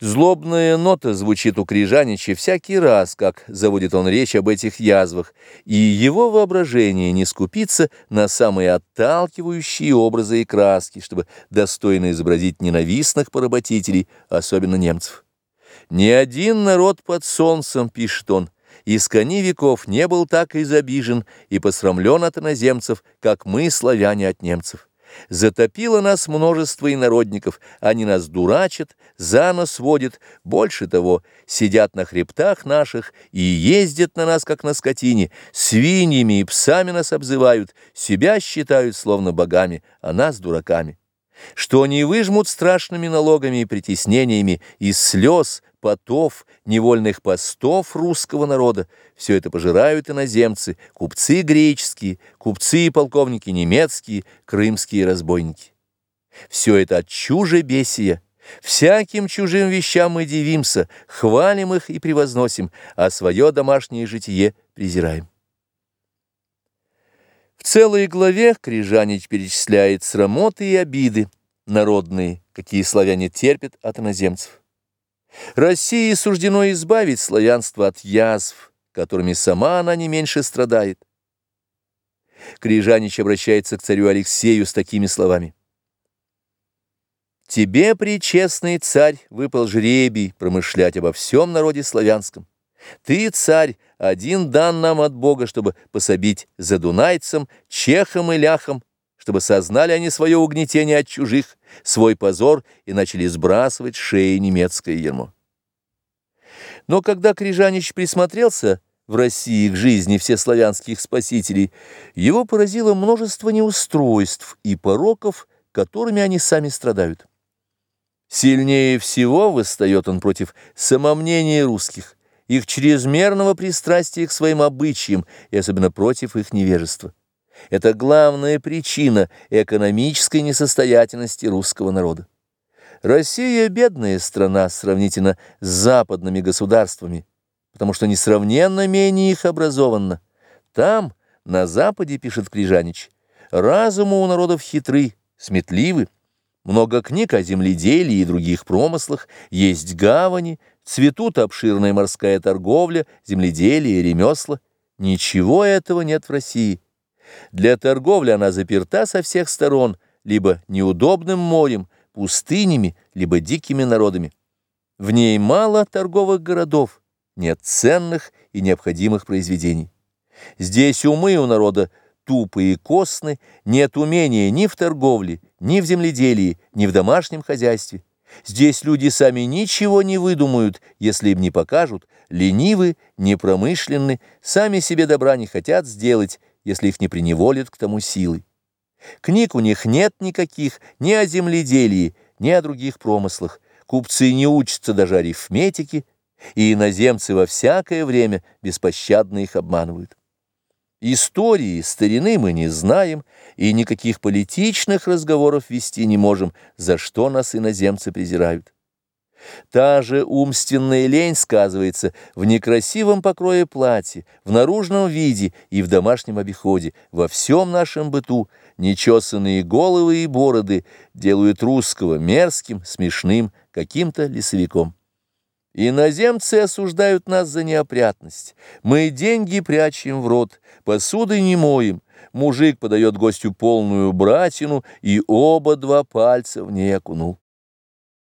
Злобная нота звучит у Крижанича всякий раз, как заводит он речь об этих язвах, и его воображение не скупится на самые отталкивающие образы и краски, чтобы достойно изобразить ненавистных поработителей, особенно немцев. «Ни один народ под солнцем», — пишет он, — «из кони веков не был так изобижен и посрамлен от иноземцев, как мы, славяне, от немцев». Затопило нас множество инородников, они нас дурачат, за нос водят, больше того, сидят на хребтах наших и ездят на нас, как на скотине, свиньями и псами нас обзывают, себя считают словно богами, а нас дураками. Что они выжмут страшными налогами и притеснениями из слез, потов, невольных постов русского народа. Все это пожирают иноземцы, купцы греческие, купцы и полковники немецкие, крымские разбойники. Все это от чужебесия. Всяким чужим вещам мы дивимся, хвалим их и превозносим, а свое домашнее житие презираем. В целой главе Крижанич перечисляет срамоты и обиды народные, какие славяне терпят от иноземцев. России суждено избавить славянство от язв, которыми сама она не меньше страдает. Крижанич обращается к царю Алексею с такими словами. «Тебе, причестный царь, выпал жребий промышлять обо всем народе славянском. Ты, царь, один дан нам от Бога, чтобы пособить задунайцам, чехам и ляхам, чтобы сознали они свое угнетение от чужих, свой позор и начали сбрасывать шеи немецкое ермо. Но когда Крижанич присмотрелся в России к жизни всеславянских спасителей, его поразило множество неустройств и пороков, которыми они сами страдают. Сильнее всего восстает он против самомнения русских, их чрезмерного пристрастия к своим обычаям и особенно против их невежества. Это главная причина экономической несостоятельности русского народа. Россия – бедная страна сравнительно с западными государствами, потому что несравненно менее их образованна. Там, на Западе, пишет Крижанич, разуму у народов хитры, сметливы, много книг о земледелии и других промыслах, есть гавани, цветут обширная морская торговля, земледелие, ремесла. Ничего этого нет в России. Для торговли она заперта со всех сторон, либо неудобным морем, пустынями, либо дикими народами. В ней мало торговых городов, нет ценных и необходимых произведений. Здесь умы у народа тупые и костны, нет умения ни в торговле, ни в земледелии, ни в домашнем хозяйстве. Здесь люди сами ничего не выдумают, если им не покажут, ленивы, непромышленны, сами себе добра не хотят сделать, если их не приневолят к тому силы. Книг у них нет никаких ни о земледелии, ни о других промыслах. Купцы не учатся даже арифметике, и иноземцы во всякое время беспощадно их обманывают. Истории старины мы не знаем, и никаких политичных разговоров вести не можем, за что нас иноземцы презирают. Та же умственная лень сказывается в некрасивом покрое платья, в наружном виде и в домашнем обиходе, во всем нашем быту. Нечесанные головы и бороды делают русского мерзким, смешным, каким-то лесовиком. Иноземцы осуждают нас за неопрятность. Мы деньги прячем в рот, посуды не моем. Мужик подает гостю полную братину, и оба два пальца в ней окунул.